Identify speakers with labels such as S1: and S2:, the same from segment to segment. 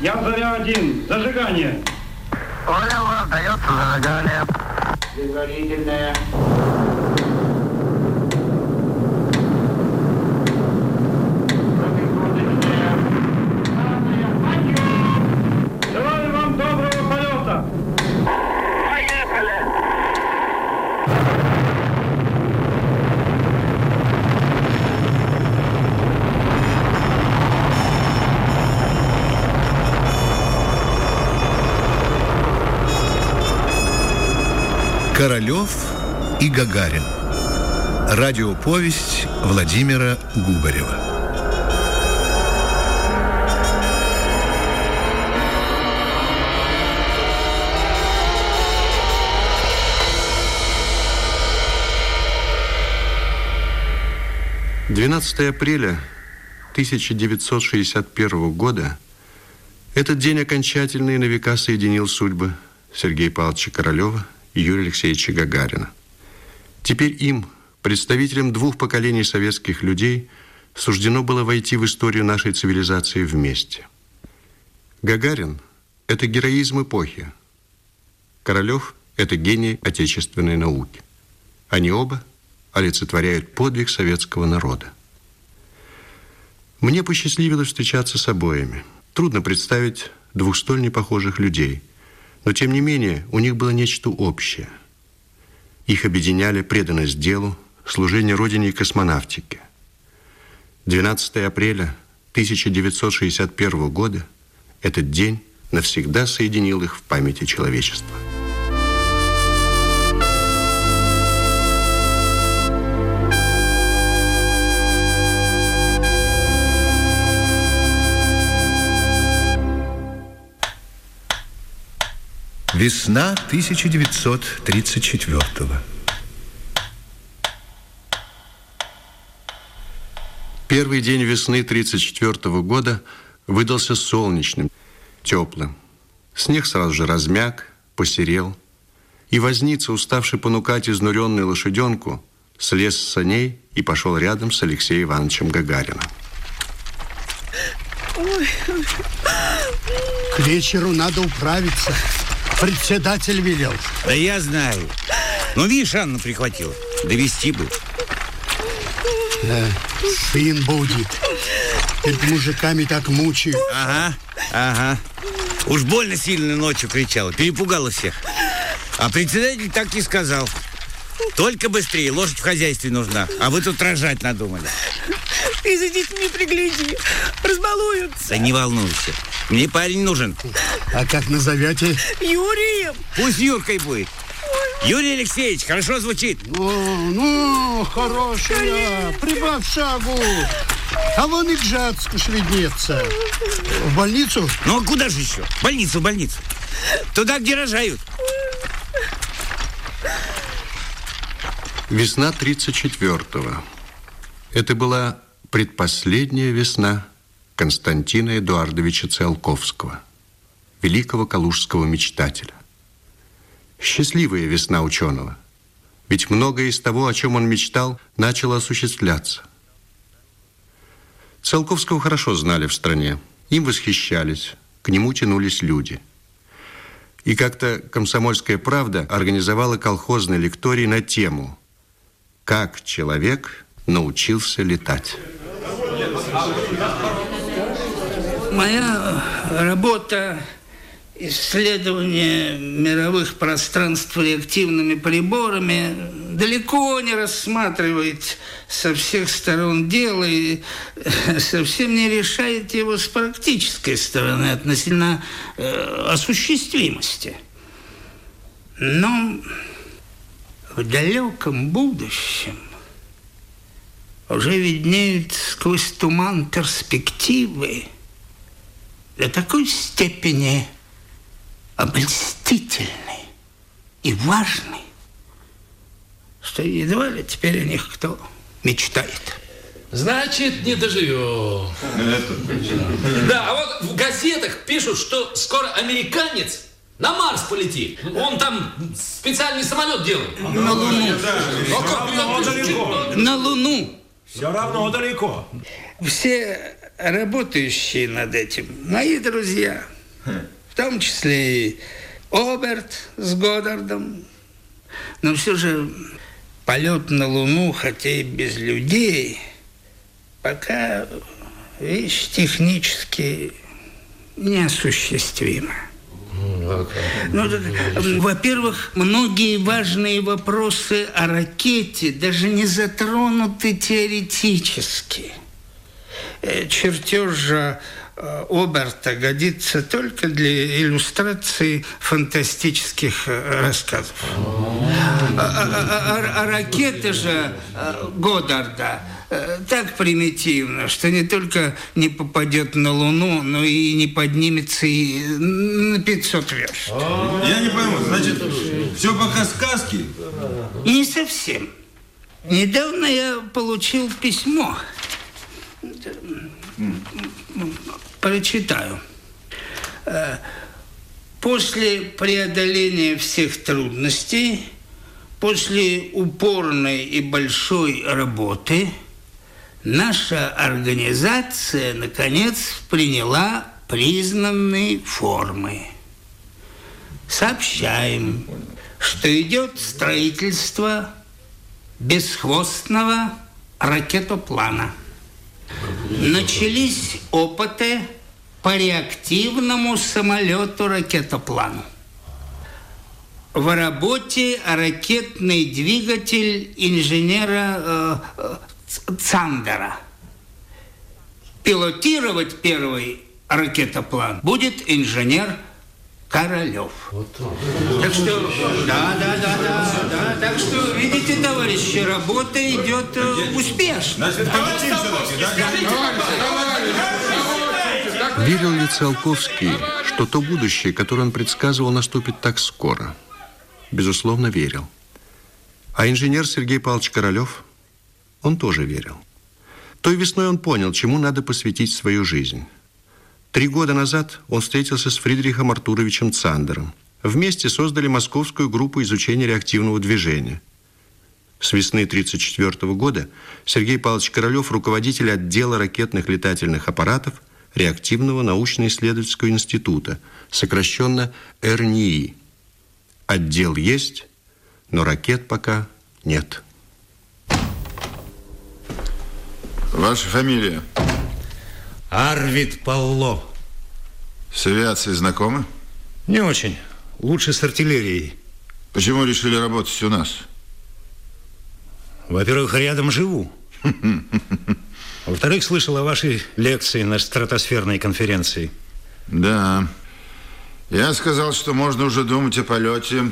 S1: Я Заря-1. Зажигание.
S2: Понял, отдается зажигание.
S1: Предварительное. Желаю вам доброго полета.
S2: Поехали!
S3: Королев и Гагарин. Радиоповесть Владимира Губарева.
S4: Двенадцатое апреля 1961 года этот день окончательно и на века соединил судьбы Сергея Павловича Королева Юрия Алексеевича Гагарина. Теперь им, представителям двух поколений советских людей, суждено было войти в историю нашей цивилизации вместе. Гагарин – это героизм эпохи. Королев – это гений отечественной науки. Они оба олицетворяют подвиг советского народа. Мне посчастливилось встречаться с обоими. Трудно представить двух столь непохожих людей. Но, тем не менее, у них было нечто общее. Их объединяли преданность делу, служение Родине и космонавтике. 12 апреля 1961 года этот день навсегда соединил их в памяти человечества.
S3: Весна 1934
S4: Первый день весны 1934 года выдался солнечным, теплым. Снег сразу же размяк, посерел. И возница, уставший понукать изнуренную лошаденку, слез с саней и пошел рядом с Алексеем Ивановичем Гагарином.
S5: К вечеру надо управиться. Председатель велел.
S6: Да я знаю. Ну, видишь, Анна прихватила. Довести бы.
S5: Да, сын будет. Перед мужиками так мучают.
S6: Ага, ага. Уж больно сильно ночью кричала, перепугала всех. А председатель так и сказал. Только быстрее, лошадь в хозяйстве нужна. А вы тут рожать надумали.
S7: Ты за детьми пригляди, разбалуются.
S6: Да не волнуйся. Мне парень нужен.
S5: А как назовете?
S7: Юрием.
S6: Пусть Юркой будет. Юрий Алексеевич, хорошо звучит.
S5: Ну, ну, хорошая, прибавь шагу. А вон и Гжатск уж виднеется. В больницу?
S6: Ну, а куда же еще? В больницу, в больницу. Туда, где рожают.
S4: Весна 34-го. Это была предпоследняя весна Константина Эдуардовича Циолковского, великого калужского мечтателя. Счастливая весна ученого. Ведь многое из того, о чем он мечтал, начало осуществляться. Циолковского хорошо знали в стране. Им восхищались, к нему тянулись люди. И как-то «Комсомольская правда» организовала колхозный лекторий на тему «Как человек научился летать».
S8: Моя работа исследование мировых пространств реактивными приборами далеко не рассматривает со всех сторон дела и совсем не решает его с практической стороны относительно э, осуществимости. Но в далеком будущем уже виднеют сквозь туман перспективы до такой степени обольстительный и важный, что едва ли теперь о них кто мечтает.
S9: Значит, не доживем. Да, а вот в газетах пишут, что скоро американец на Марс полетит. Он там специальный самолет делает.
S8: На Луну.
S9: А?
S8: На Луну.
S10: Все равно далеко.
S8: Все работающие над этим мои друзья. В том числе и Оберт с Годдардом. Но все же полет на Луну, хотя и без людей, пока вещь технически неосуществима. Ну, во-первых, многие важные вопросы о ракете даже не затронуты теоретически. Э, чертеж э, Оберта годится только для иллюстрации фантастических э, рассказов. А, а, а, а ракеты же Годдарда так примитивно, что не только не попадет на Луну, но и не поднимется и на 500 верст.
S10: Я не пойму, значит, все пока сказки?
S8: Не совсем. Недавно я получил письмо Прочитаю. Э, после преодоления всех трудностей, после упорной и большой работы, наша организация, наконец, приняла признанные формы. Сообщаем, что идет строительство бесхвостного ракетоплана – начались опыты по реактивному самолету-ракетоплану. В работе ракетный двигатель инженера э, э, Цандера. Пилотировать первый ракетоплан будет инженер Королев. Вот так что, да, да, да, да, да. Так что, видите, товарищи, работа идет э, успешно.
S4: Верил ли Циолковский, что то будущее, которое он предсказывал, наступит так скоро? Безусловно, верил. А инженер Сергей Павлович Королев, он тоже верил. Той весной он понял, чему надо посвятить свою жизнь. Три года назад он встретился с Фридрихом Артуровичем Цандером. Вместе создали московскую группу изучения реактивного движения. С весны 1934 года Сергей Павлович Королев руководитель отдела ракетных летательных аппаратов Реактивного научно-исследовательского института, сокращенно РНИИ. Отдел есть, но ракет пока нет.
S10: Ваша фамилия?
S11: Арвид Палло.
S10: С авиацией знакомы?
S11: Не очень. Лучше с артиллерией.
S10: Почему решили работать у нас?
S11: Во-первых, рядом живу. Во-вторых, слышал о вашей лекции на стратосферной конференции.
S10: Да. Я сказал, что можно уже думать о полете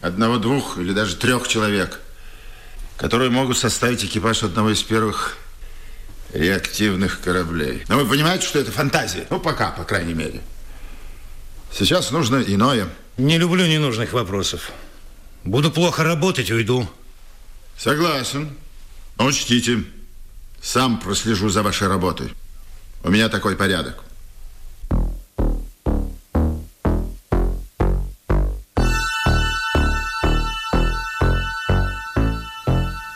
S10: одного, двух или даже трех человек, которые могут составить экипаж одного из первых реактивных кораблей. Но вы понимаете, что это фантазия? Ну, пока, по крайней мере. Сейчас нужно иное.
S11: Не люблю ненужных вопросов. Буду плохо работать, уйду.
S10: Согласен. Но учтите, сам прослежу за вашей работой. У меня такой порядок.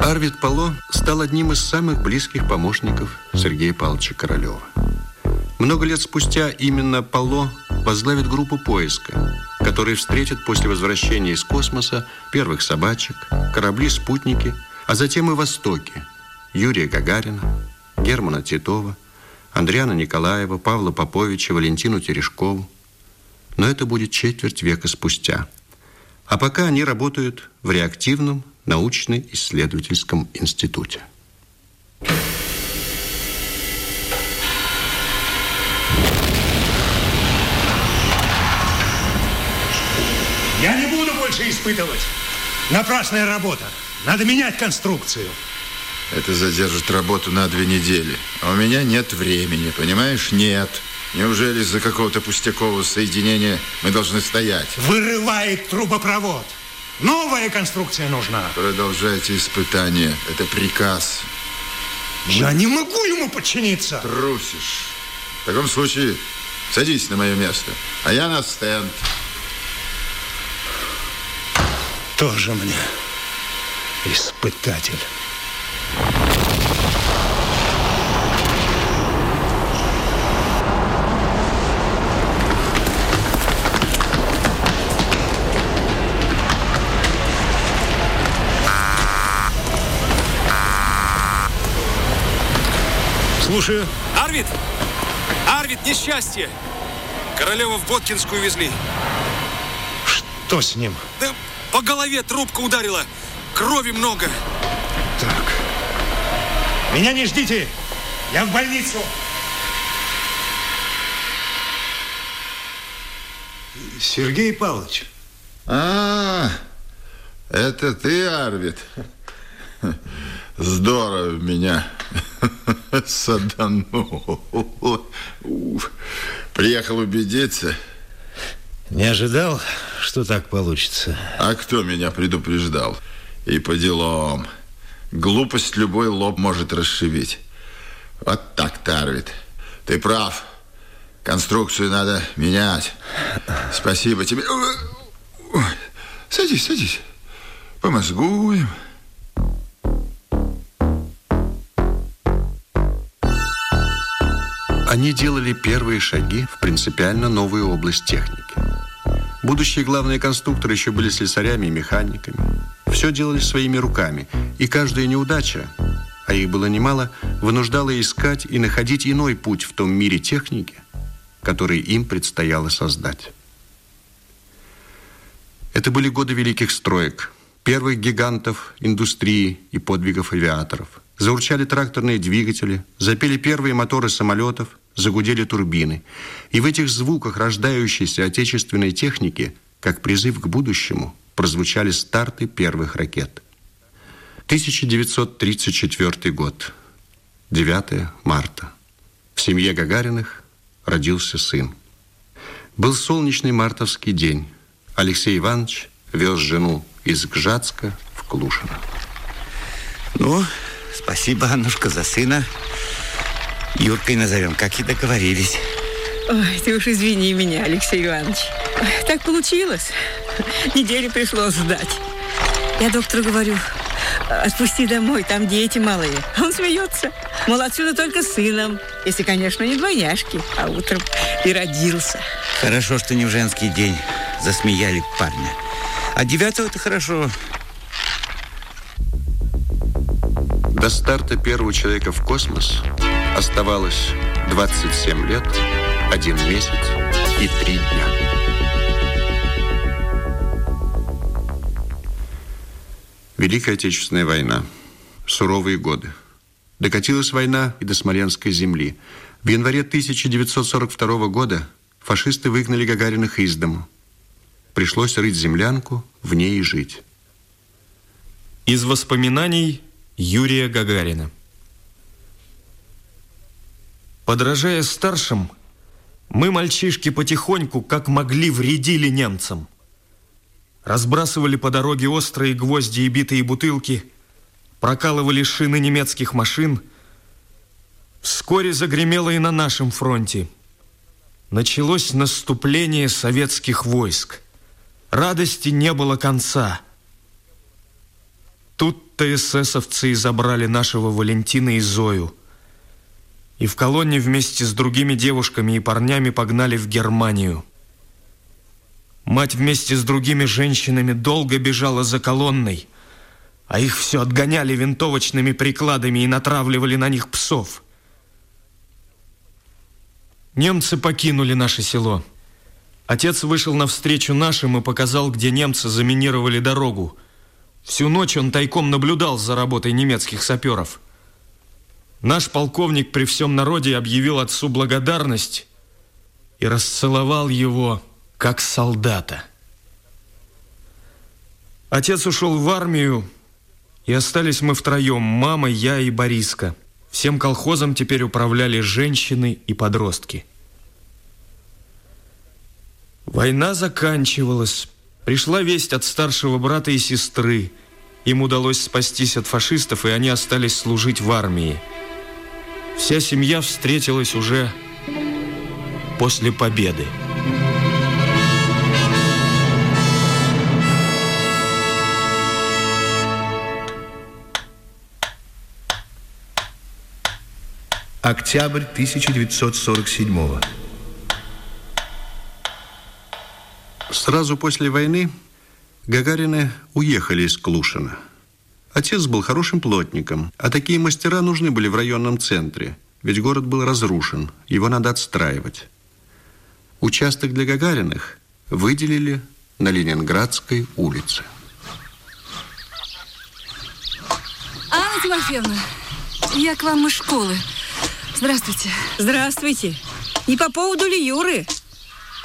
S4: Арвид Пало стал одним из самых близких помощников Сергея Павловича Королева. Много лет спустя именно Пало возглавит группу поиска, которые встретят после возвращения из космоса первых собачек, корабли-спутники, а затем и Востоки, Юрия Гагарина, Германа Титова, Андриана Николаева, Павла Поповича, Валентину Терешкову. Но это будет четверть века спустя. А пока они работают в реактивном научно-исследовательском институте.
S11: Я не буду больше испытывать. Напрасная работа. Надо менять конструкцию.
S10: Это задержит работу на две недели. А у меня нет времени, понимаешь? Нет. Неужели из-за какого-то пустякового соединения мы должны стоять?
S11: Вырывает трубопровод. Новая конструкция нужна.
S10: Продолжайте испытания. Это приказ.
S11: Я не могу ему подчиниться.
S10: Трусишь. В таком случае садись на мое место, а я на стенд.
S11: Тоже мне испытатель. Слушаю.
S12: Арвид! Арвид, несчастье! Королева в Боткинскую везли.
S11: Что с ним?
S12: Да по голове трубка ударила. Крови много.
S11: Так. Меня не ждите. Я в больницу. Сергей Павлович.
S10: А, это ты, Арвид? Здорово меня саданул. Приехал убедиться.
S11: Не ожидал, что так получится.
S10: А кто меня предупреждал? И по делам. Глупость любой лоб может расшибить. Вот так, Тарвит. Ты прав. Конструкцию надо менять. Спасибо тебе. Садись, садись. Помозгуем.
S4: Они делали первые шаги в принципиально новую область техники. Будущие главные конструкторы еще были слесарями и механиками. Все делали своими руками, и каждая неудача, а их было немало, вынуждала искать и находить иной путь в том мире техники, который им предстояло создать. Это были годы великих строек, первых гигантов индустрии и подвигов авиаторов. Заурчали тракторные двигатели, запели первые моторы самолетов, загудели турбины. И в этих звуках рождающейся отечественной техники, как призыв к будущему, прозвучали старты первых ракет. 1934 год, 9 марта. В семье Гагариных родился сын. Был солнечный мартовский день. Алексей Иванович вез жену из Гжатска в Клушино.
S6: Ну, спасибо, Аннушка, за сына. Юркой назовем, как и договорились.
S7: Ой, ты уж извини меня, Алексей Иванович. Так получилось. Неделю пришлось ждать. Я доктору говорю, отпусти домой, там дети малые. Он смеется. Мол, отсюда только с сыном. Если, конечно, не двойняшки, а утром и родился.
S6: Хорошо, что не в женский день засмеяли парня. А девятого-то хорошо.
S4: До старта первого человека в космос оставалось 27 лет, один месяц и три дня. Великая Отечественная война. Суровые годы. Докатилась война и до Смоленской земли. В январе 1942 года фашисты выгнали Гагариных из дому. Пришлось рыть землянку, в ней и жить.
S13: Из воспоминаний Юрия Гагарина. Подражая старшим, мы, мальчишки, потихоньку, как могли, вредили немцам. Разбрасывали по дороге острые гвозди и битые бутылки, прокалывали шины немецких машин. Вскоре загремело и на нашем фронте. Началось наступление советских войск. Радости не было конца. Тут-то эсэсовцы и забрали нашего Валентина и Зою. И в колонне вместе с другими девушками и парнями погнали в Германию. Мать вместе с другими женщинами долго бежала за колонной, а их все отгоняли винтовочными прикладами и натравливали на них псов. Немцы покинули наше село. Отец вышел навстречу нашим и показал, где немцы заминировали дорогу. Всю ночь он тайком наблюдал за работой немецких саперов. Наш полковник при всем народе объявил отцу благодарность и расцеловал его, как солдата. Отец ушел в армию, и остались мы втроем, мама, я и Бориска. Всем колхозом теперь управляли женщины и подростки. Война заканчивалась. Пришла весть от старшего брата и сестры. Им удалось спастись от фашистов, и они остались служить в армии. Вся семья встретилась уже после победы.
S3: Октябрь 1947
S4: Сразу после войны Гагарины уехали из Клушина. Отец был хорошим плотником, а такие мастера нужны были в районном центре. ведь город был разрушен, его надо отстраивать. Участок для Гагариных выделили на Ленинградской улице.
S14: Анна Тимофеевна, я к вам из школы. Здравствуйте.
S7: Здравствуйте. Не по поводу ли Юры?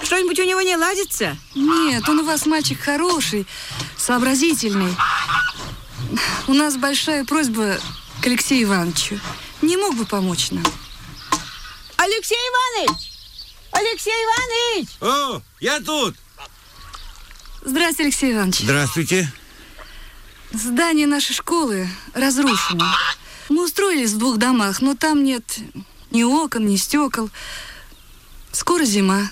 S7: Что-нибудь у него не ладится?
S14: Нет, он у вас мальчик хороший, сообразительный. У нас большая просьба к Алексею Ивановичу. Не мог бы помочь нам?
S7: Алексей Иванович! Алексей Иванович!
S6: О, я тут!
S14: Здравствуйте, Алексей Иванович.
S6: Здравствуйте.
S14: Здание нашей школы разрушено. Мы устроились в двух домах, но там нет ни окон, ни стекол. Скоро зима.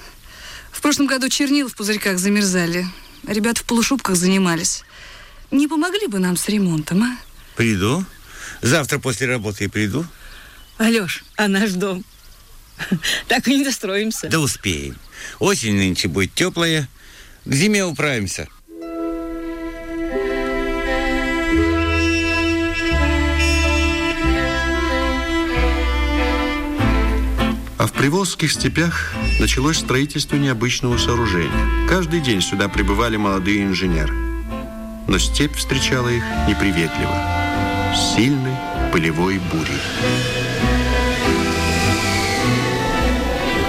S14: В прошлом году чернила в пузырьках замерзали. Ребята в полушубках занимались. Не помогли бы нам с ремонтом, а?
S6: Приду. Завтра после работы и приду.
S7: Алёш, а наш дом? Так и не достроимся.
S6: Да успеем. Осень нынче будет теплая. К зиме управимся.
S4: А в Приволжских степях началось строительство необычного сооружения. Каждый день сюда прибывали молодые инженеры. Но степь встречала их неприветливо. С сильной пылевой бурей.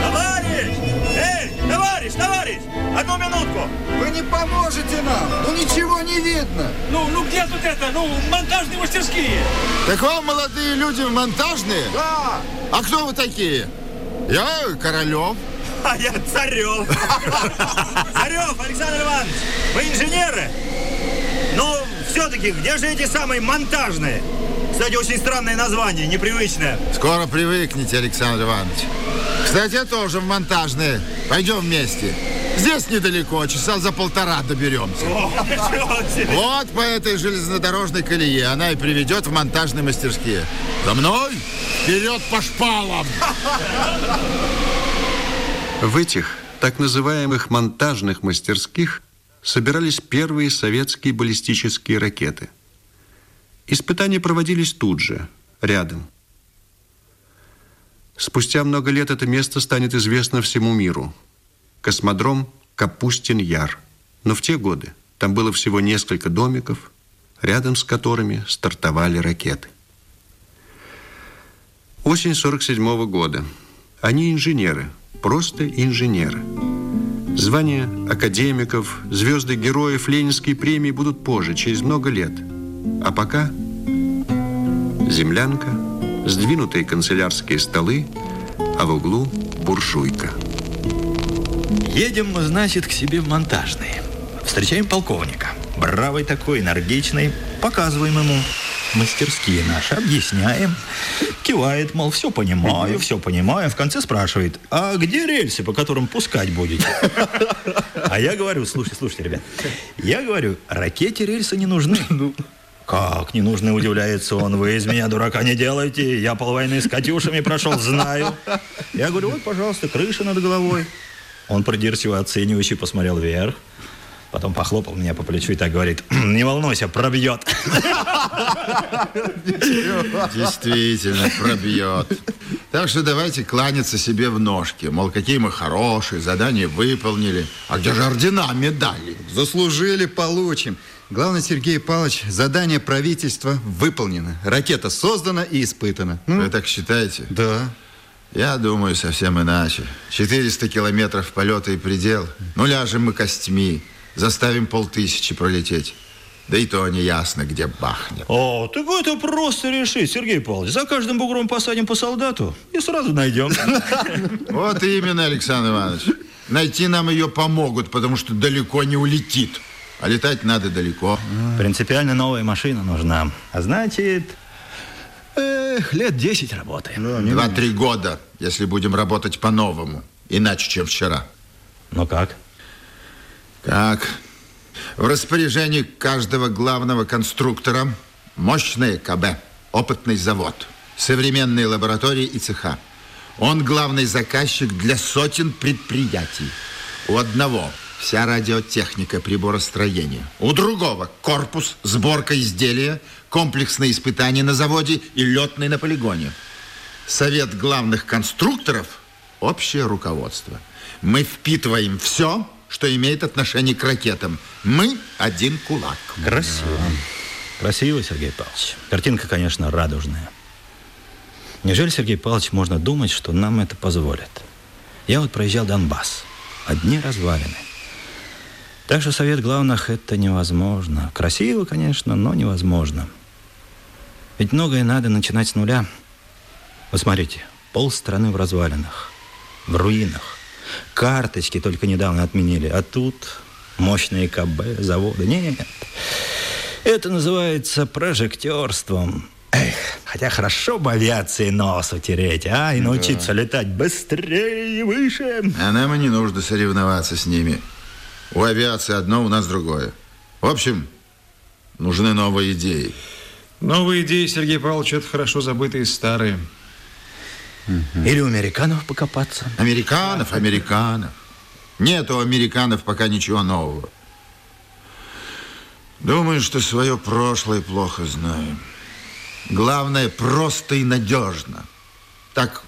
S15: Товарищ! Эй, товарищ, товарищ! Одну минутку!
S16: Вы не поможете нам! Ну ничего не видно!
S15: Ну, ну где тут это? Ну, монтажные мастерские!
S10: Так вам, молодые люди, монтажные?
S16: Да!
S10: А кто вы такие? Я Королев.
S15: А я Царев. Царев Александр Иванович, вы инженеры? Ну, все-таки, где же эти самые монтажные? Кстати, очень странное название, непривычное.
S10: Скоро привыкнете, Александр Иванович. Кстати, я тоже в монтажные. Пойдем вместе. Здесь недалеко, часа за полтора доберемся.
S15: О.
S10: Вот по этой железнодорожной колее она и приведет в монтажные мастерские. За мной! Вперед по шпалам!
S4: В этих так называемых монтажных мастерских собирались первые советские баллистические ракеты. Испытания проводились тут же, рядом. Спустя много лет это место станет известно всему миру. Космодром Капустин-Яр. Но в те годы там было всего несколько домиков, рядом с которыми стартовали ракеты. Осень 47 -го года. Они инженеры, просто инженеры. Звания академиков, звезды героев Ленинской премии будут позже, через много лет. А пока землянка, сдвинутые канцелярские столы, а в углу буржуйка.
S17: Едем мы, значит, к себе в монтажный. Встречаем полковника. Бравый такой, энергичный. Показываем ему мастерские наши, объясняем. Кивает, мол, все понимаю, все понимаю. В конце спрашивает, а где рельсы, по которым пускать будете? А я говорю, слушайте, слушайте, ребят, я говорю, ракете рельсы не нужны. Как не нужны, удивляется он. Вы из меня дурака не делаете. Я полвойны с Катюшами прошел, знаю. Я говорю, вот, пожалуйста, крыша над головой. Он придирчиво оценивающий посмотрел вверх. Потом похлопал меня по плечу и так говорит, не волнуйся, пробьет.
S10: Действительно, пробьет. Так что давайте кланяться себе в ножки. Мол, какие мы хорошие, задание выполнили. А где же ордена, медали?
S16: Заслужили, получим. Главное, Сергей Павлович, задание правительства выполнено. Ракета создана и испытана.
S10: Вы так считаете?
S16: Да.
S10: Я думаю совсем иначе. 400 километров полета и предел. Ну, ляжем мы костьми. Заставим полтысячи пролететь. Да и то не ясно, где бахнет.
S17: О, так это просто решить, Сергей Павлович. За каждым бугром посадим по солдату и сразу найдем.
S10: Вот именно, Александр Иванович. Найти нам ее помогут, потому что далеко не улетит. А летать надо далеко.
S17: Принципиально новая машина нужна. А значит, эх, лет 10 работаем.
S10: Два-три года, если будем работать по-новому. Иначе, чем вчера.
S17: Ну как?
S10: Как? В распоряжении каждого главного конструктора мощное КБ, опытный завод, современные лаборатории и цеха. Он главный заказчик для сотен предприятий. У одного вся радиотехника приборостроения. У другого корпус, сборка изделия, комплексные испытания на заводе и летные на полигоне. совет главных конструкторов, общее руководство. Мы впитываем все, что имеет отношение к ракетам. Мы один кулак.
S17: Красиво. Красиво, Сергей Павлович. Картинка, конечно, радужная. Неужели, Сергей Павлович, можно думать, что нам это позволят? Я вот проезжал Донбасс. Одни развалины. Так что совет главных – это невозможно. Красиво, конечно, но невозможно. Ведь многое надо начинать с нуля. Вот смотрите, полстраны в развалинах, в руинах. Карточки только недавно отменили, а тут мощные КБ, заводы. Нет, это называется прожектерством. Эх, хотя хорошо бы авиации нос утереть, а, и научиться
S10: Да.
S17: летать быстрее и выше.
S10: А нам и не нужно соревноваться с ними. У авиации одно, у нас другое. В общем, нужны новые идеи.
S13: Новые идеи, Сергей Павлович, это хорошо забытые старые.
S17: Или у американцев покопаться.
S10: Американов, американов. Нет у американов пока ничего нового. Думаю, что свое прошлое плохо знаем. Главное, просто и надежно. Так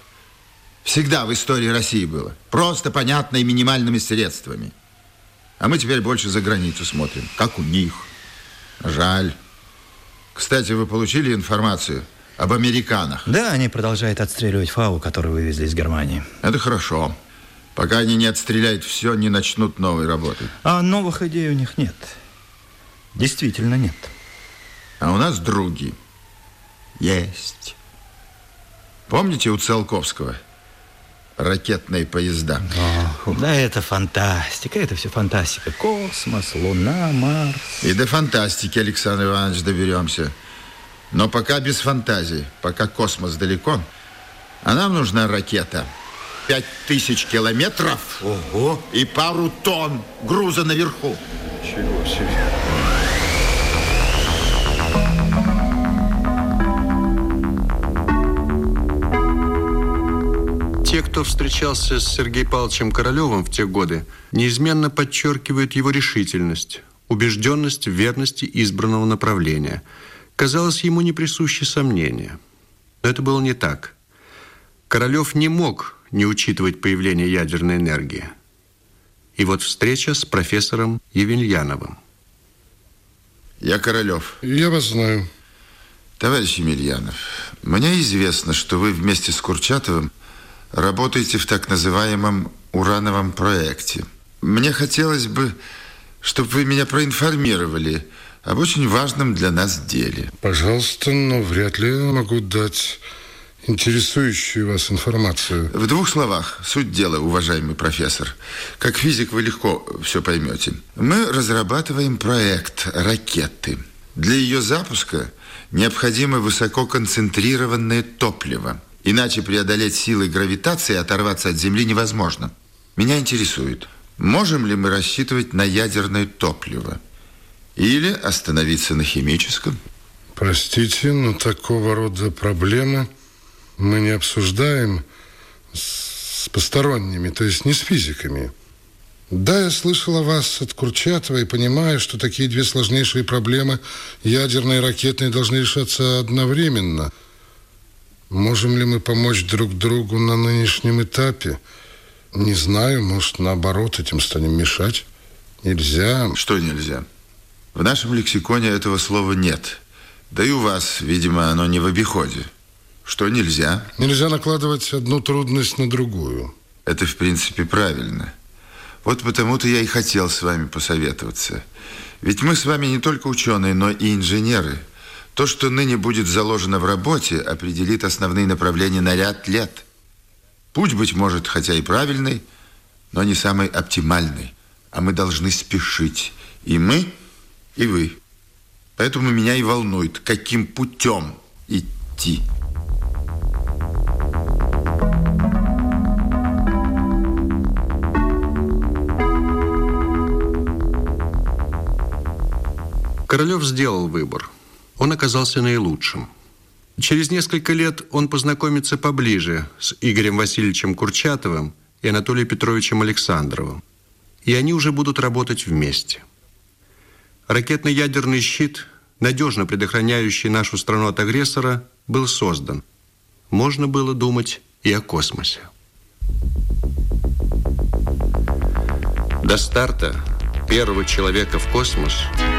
S10: всегда в истории России было. Просто, понятно и минимальными средствами. А мы теперь больше за границу смотрим. Как у них. Жаль. Кстати, вы получили информацию об американах?
S17: Да, они продолжают отстреливать фау, который вывезли из Германии.
S10: Это хорошо. Пока они не отстреляют все, не начнут новой работы.
S17: А новых идей у них нет. Действительно нет.
S10: А у нас други. Есть. Помните у Циолковского ракетные поезда?
S17: Да, это фантастика, это все фантастика. Космос, Луна, Марс.
S10: И до фантастики, Александр Иванович, доберемся. Но пока без фантазии, пока космос далеко, а нам нужна ракета. Пять тысяч километров Ого. и пару тонн груза наверху.
S5: Чего себе.
S4: Те, кто встречался с Сергеем Павловичем Королевым в те годы, неизменно подчеркивают его решительность, убежденность в верности избранного направления. Казалось, ему не присущи сомнения. Но это было не так. Королев не мог не учитывать появление ядерной энергии. И вот встреча с профессором Евельяновым.
S10: Я Королев.
S5: Я вас знаю.
S10: Товарищ Емельянов, мне известно, что вы вместе с Курчатовым работаете в так называемом урановом проекте. Мне хотелось бы, чтобы вы меня проинформировали об очень важном для нас деле.
S5: Пожалуйста, но вряд ли могу дать интересующую вас информацию.
S10: В двух словах, суть дела, уважаемый профессор. Как физик вы легко все поймете. Мы разрабатываем проект ракеты. Для ее запуска необходимо высококонцентрированное топливо. Иначе преодолеть силы гравитации и оторваться от Земли невозможно. Меня интересует, можем ли мы рассчитывать на ядерное топливо? Или остановиться на химическом?
S5: Простите, но такого рода проблемы мы не обсуждаем с посторонними, то есть не с физиками. Да, я слышал о вас от Курчатова и понимаю, что такие две сложнейшие проблемы, ядерные и ракетные, должны решаться одновременно. Можем ли мы помочь друг другу на нынешнем этапе? Не знаю, может, наоборот, этим станем мешать? Нельзя.
S10: Что нельзя? В нашем лексиконе этого слова нет. Да и у вас, видимо, оно не в обиходе. Что нельзя?
S5: Нельзя накладывать одну трудность на другую.
S10: Это, в принципе, правильно. Вот потому-то я и хотел с вами посоветоваться. Ведь мы с вами не только ученые, но и инженеры. То, что ныне будет заложено в работе, определит основные направления на ряд лет. Путь, быть может, хотя и правильный, но не самый оптимальный. А мы должны спешить. И мы, и вы. Поэтому меня и волнует, каким путем идти.
S4: Королев сделал выбор. Он оказался наилучшим. Через несколько лет он познакомится поближе с Игорем Васильевичем Курчатовым и Анатолием Петровичем Александровым. И они уже будут работать вместе. Ракетно-ядерный щит, надежно предохраняющий нашу страну от агрессора, был создан. можно было думать и о космосе. До старта первого человека в космос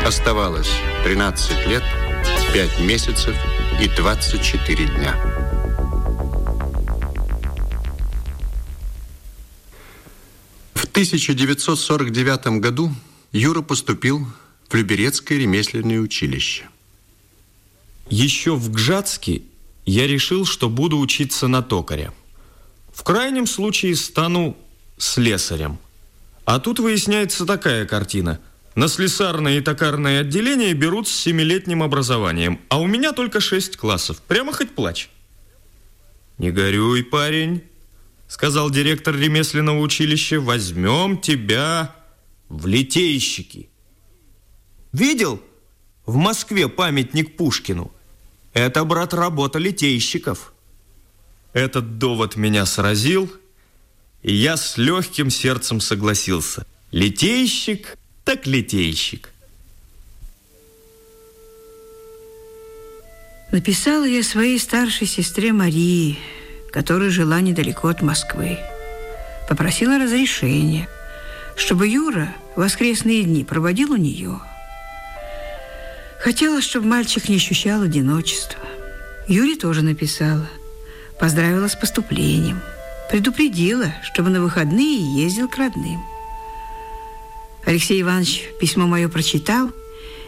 S4: оставалось 13 лет, 5 месяцев и 24 дня. В 1949 году Юра поступил в Люберецкое ремесленное училище.
S13: Еще в Гжатске я решил, что буду учиться на токаря. В крайнем случае стану слесарем. А тут выясняется такая картина. На слесарное и токарное отделение берут с семилетним образованием, а у меня только шесть классов. Прямо хоть плачь. «Не горюй, парень», — сказал директор ремесленного училища, «возьмем тебя в литейщики». Видел в Москве памятник Пушкину? Это, брат, работа литейщиков. Этот довод меня сразил, и я с легким сердцем согласился. Литейщик так литейщик.
S7: Написала я своей старшей сестре Марии, которая жила недалеко от Москвы. Попросила разрешения, чтобы Юра воскресные дни проводил у нее – Хотела, чтобы мальчик не ощущал одиночества. Юре тоже написала. Поздравила с поступлением. Предупредила, чтобы на выходные ездил к родным. Алексей Иванович письмо мое прочитал.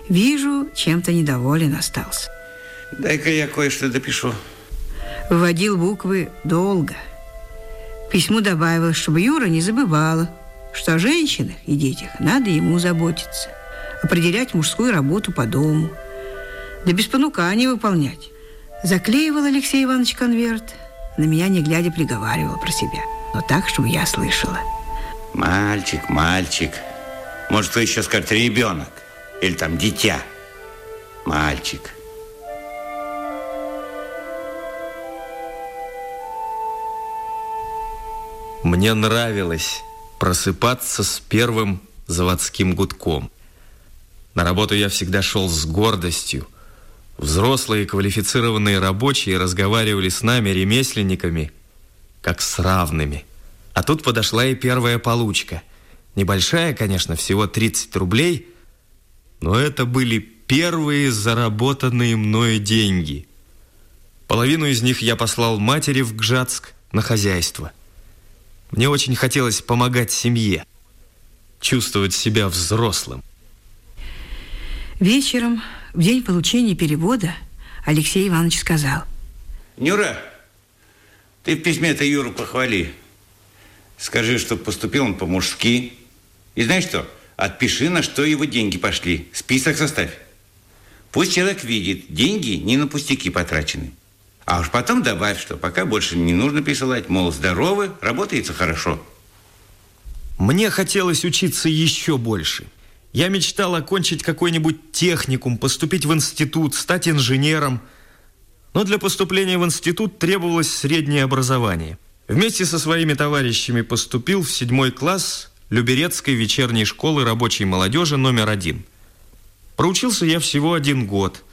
S7: Вижу, чем-то недоволен остался.
S6: Дай-ка я кое-что допишу.
S7: Выводил буквы долго. К письму добавил, чтобы Юра не забывала, что о женщинах и детях надо ему заботиться определять мужскую работу по дому. Да без понукания выполнять. Заклеивал Алексей Иванович конверт, на меня не глядя приговаривал про себя. Но так, чтобы я слышала.
S6: Мальчик, мальчик. Может, вы еще скажете ребенок? Или там дитя? Мальчик.
S13: Мне нравилось просыпаться с первым заводским гудком – на работу я всегда шел с гордостью. Взрослые квалифицированные рабочие разговаривали с нами, ремесленниками, как с равными. А тут подошла и первая получка. Небольшая, конечно, всего 30 рублей, но это были первые заработанные мною деньги. Половину из них я послал матери в Гжатск на хозяйство. Мне очень хотелось помогать семье, чувствовать себя взрослым.
S7: Вечером, в день получения перевода, Алексей Иванович сказал.
S6: Нюра, ты в письме-то Юру похвали. Скажи, что поступил он по-мужски. И знаешь что? Отпиши, на что его деньги пошли. Список составь. Пусть человек видит, деньги не на пустяки потрачены. А уж потом добавь, что пока больше не нужно присылать, мол, здоровы, работается хорошо.
S13: Мне хотелось учиться еще больше – я мечтал окончить какой-нибудь техникум, поступить в институт, стать инженером. Но для поступления в институт требовалось среднее образование. Вместе со своими товарищами поступил в седьмой класс Люберецкой вечерней школы рабочей молодежи номер один. Проучился я всего один год.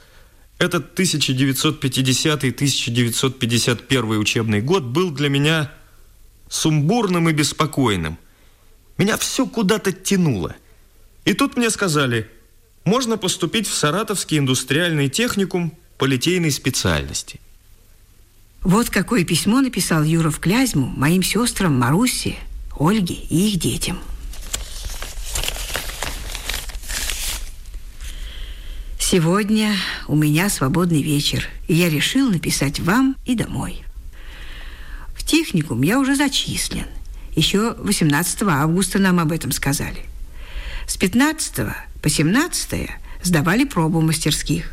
S13: Этот 1950-1951 учебный год был для меня сумбурным и беспокойным. Меня все куда-то тянуло – и тут мне сказали, можно поступить в Саратовский индустриальный техникум по литейной специальности.
S7: Вот какое письмо написал Юра в Клязьму моим сестрам Марусе, Ольге и их детям. Сегодня у меня свободный вечер, и я решил написать вам и домой. В техникум я уже зачислен. Еще 18 августа нам об этом сказали – с 15 по 17 сдавали пробу мастерских.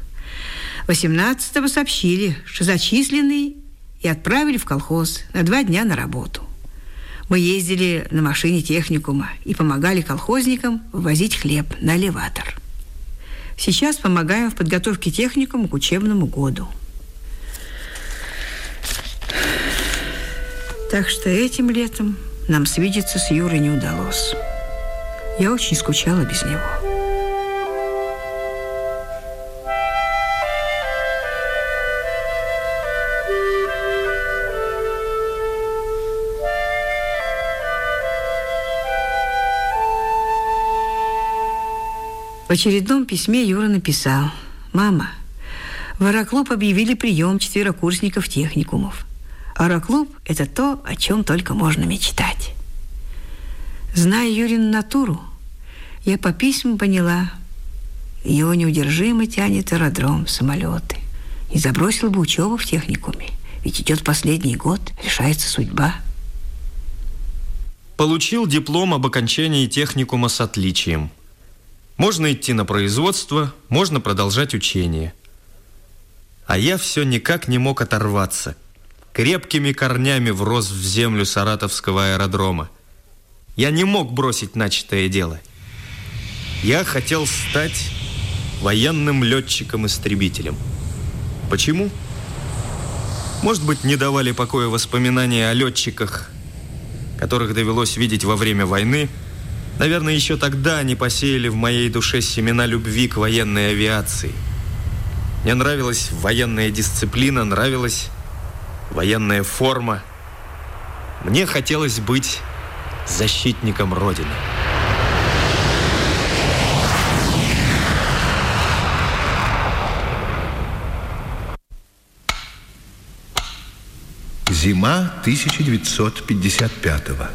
S7: 18 сообщили, что зачисленный и отправили в колхоз на два дня на работу. Мы ездили на машине техникума и помогали колхозникам ввозить хлеб на элеватор. Сейчас помогаем в подготовке техникума к учебному году. Так что этим летом нам свидеться с Юрой не удалось. Я очень скучала без него. В очередном письме Юра написал «Мама, в аэроклуб объявили прием четверокурсников техникумов. Аэроклуб – это то, о чем только можно мечтать». Зная Юрину натуру, я по письмам поняла, его неудержимо тянет аэродром, самолеты. Не забросил бы учебу в техникуме, ведь идет последний год, решается судьба.
S13: Получил диплом об окончании техникума с отличием. Можно идти на производство, можно продолжать учение. А я все никак не мог оторваться. Крепкими корнями врос в землю саратовского аэродрома. Я не мог бросить начатое дело. Я хотел стать военным летчиком-истребителем. Почему? Может быть, не давали покоя воспоминания о летчиках, которых довелось видеть во время войны. Наверное, еще тогда они посеяли в моей душе семена любви к военной авиации. Мне нравилась военная дисциплина, нравилась военная форма. Мне хотелось быть защитником Родины.
S3: Зима 1955-го.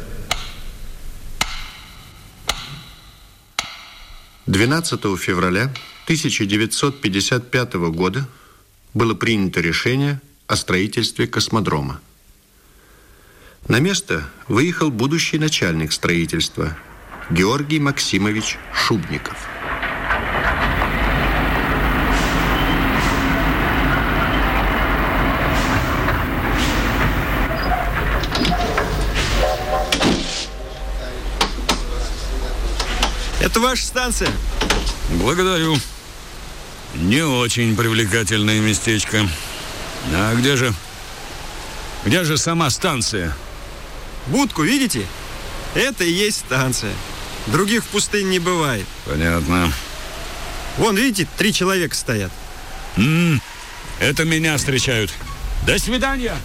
S4: 12 февраля 1955 года было принято решение о строительстве космодрома. На место выехал будущий начальник строительства Георгий Максимович Шубников.
S18: Это ваша станция?
S19: Благодарю. Не очень привлекательное местечко. А где же... Где же сама станция?
S18: Будку видите? Это и есть станция. Других в пустыне не бывает.
S19: Понятно.
S18: Вон, видите, три человека стоят.
S19: М -м, это меня встречают. До свидания.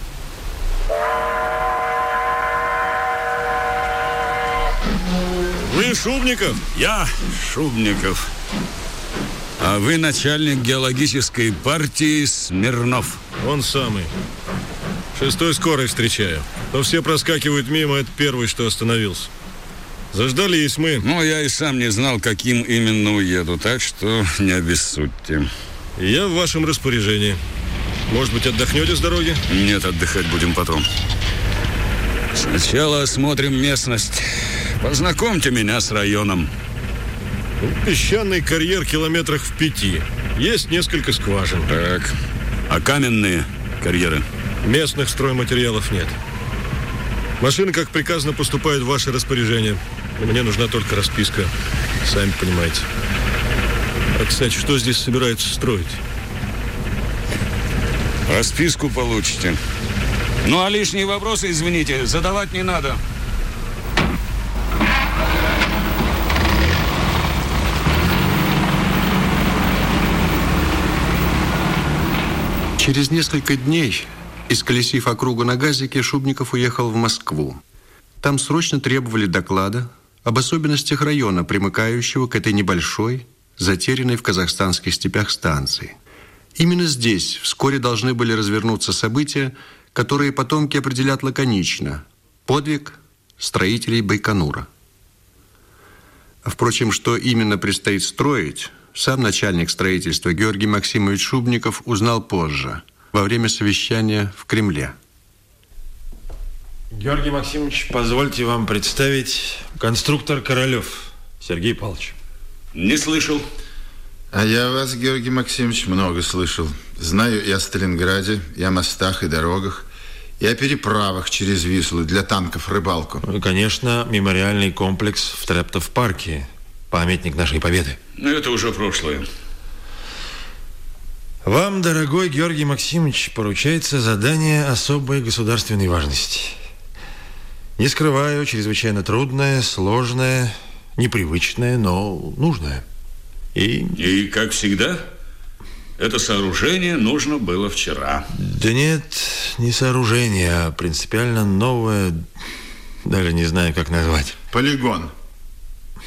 S19: Вы Шубников? Я Шубников. А вы начальник геологической партии Смирнов.
S20: Он самый. Шестой скорой встречаю. Но все проскакивают мимо, это первый, что остановился. Заждались мы.
S19: Ну, я и сам не знал, каким именно уеду, так что не обессудьте.
S20: Я в вашем распоряжении. Может быть, отдохнете с дороги?
S19: Нет, отдыхать будем потом. Сначала осмотрим местность. Познакомьте меня с районом.
S20: Песчаный карьер километрах в пяти. Есть несколько скважин.
S19: Так. А каменные карьеры?
S20: Местных стройматериалов нет. Машины, как приказано, поступают в ваше распоряжение. Мне нужна только расписка. Сами понимаете. А, кстати, что здесь собираются строить?
S19: Расписку получите. Ну, а лишние вопросы, извините, задавать не надо.
S4: Через несколько дней, исколесив округу на газике, Шубников уехал в Москву. Там срочно требовали доклада об особенностях района, примыкающего к этой небольшой, затерянной в казахстанских степях станции. Именно здесь вскоре должны были развернуться события, которые потомки определят лаконично – подвиг строителей Байконура. Впрочем, что именно предстоит строить – сам начальник строительства Георгий Максимович Шубников узнал позже, во время совещания в Кремле.
S20: Георгий Максимович, позвольте вам представить конструктор Королев Сергей Павлович.
S19: Не слышал.
S10: А я вас, Георгий Максимович, много слышал. Знаю и о Сталинграде, и о мостах, и дорогах, и о переправах через Вислу для танков рыбалку.
S20: Ну и, конечно, мемориальный комплекс в Трептов-парке, памятник нашей победы.
S19: Ну, это уже прошлое.
S20: Вам, дорогой Георгий Максимович, поручается задание особой государственной важности. Не скрываю, чрезвычайно трудное, сложное, непривычное, но нужное. И...
S19: И, как всегда, это сооружение нужно было вчера.
S20: Да нет, не сооружение, а принципиально новое, даже не знаю, как назвать.
S10: Полигон.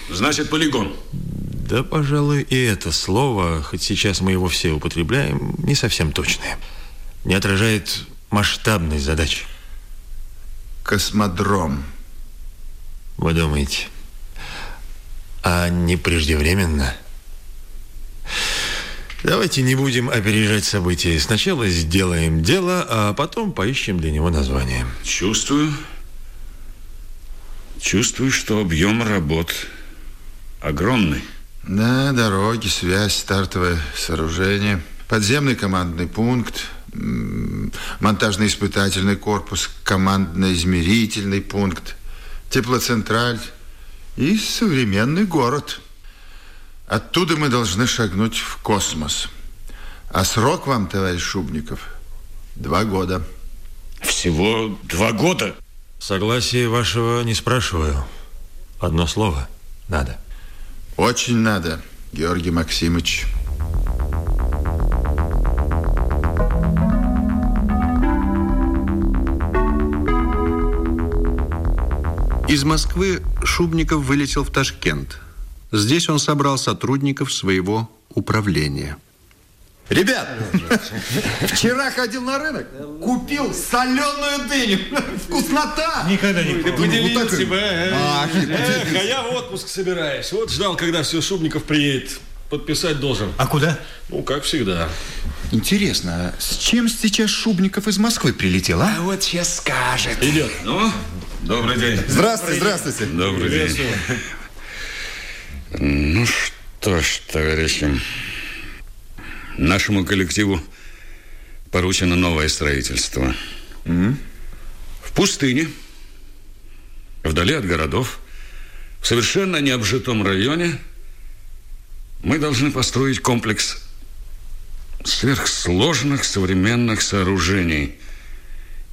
S19: Значит, полигон.
S21: Да, пожалуй, и это слово, хоть сейчас мы его все употребляем, не совсем точное. Не отражает масштабной задачи.
S10: Космодром.
S21: Вы думаете, а не преждевременно? Давайте не будем опережать события. Сначала сделаем дело, а потом поищем для него название.
S19: Чувствую. Чувствую, что объем работ огромный.
S10: Да, дороги, связь, стартовое сооружение, подземный командный пункт, монтажно-испытательный корпус, командно-измерительный пункт, теплоцентраль и современный город. Оттуда мы должны шагнуть в космос. А срок вам, товарищ Шубников, два года.
S19: Всего два года?
S21: Согласие вашего не спрашиваю. Одно слово надо.
S10: Очень надо, Георгий Максимович.
S4: Из Москвы Шубников вылетел в Ташкент. Здесь он собрал сотрудников своего управления.
S16: Ребят, вчера ходил на рынок, купил соленую дыню. Вкуснота!
S11: Никогда не
S20: Ты поделился бы, а?
S16: А,
S20: Эх, а я в отпуск собираюсь. Вот ждал, когда все, Шубников приедет. Подписать должен.
S11: А куда?
S20: Ну, как всегда.
S16: Интересно, а с чем сейчас Шубников из Москвы прилетел, а?
S11: вот сейчас скажет.
S20: Идет.
S19: Ну, добрый день.
S16: Здравствуйте, здравствуйте.
S19: Добрый день. Ну что ж, товарищи, нашему коллективу поручено новое строительство. В пустыне, вдали от городов, в совершенно необжитом районе мы должны построить комплекс сверхсложных современных сооружений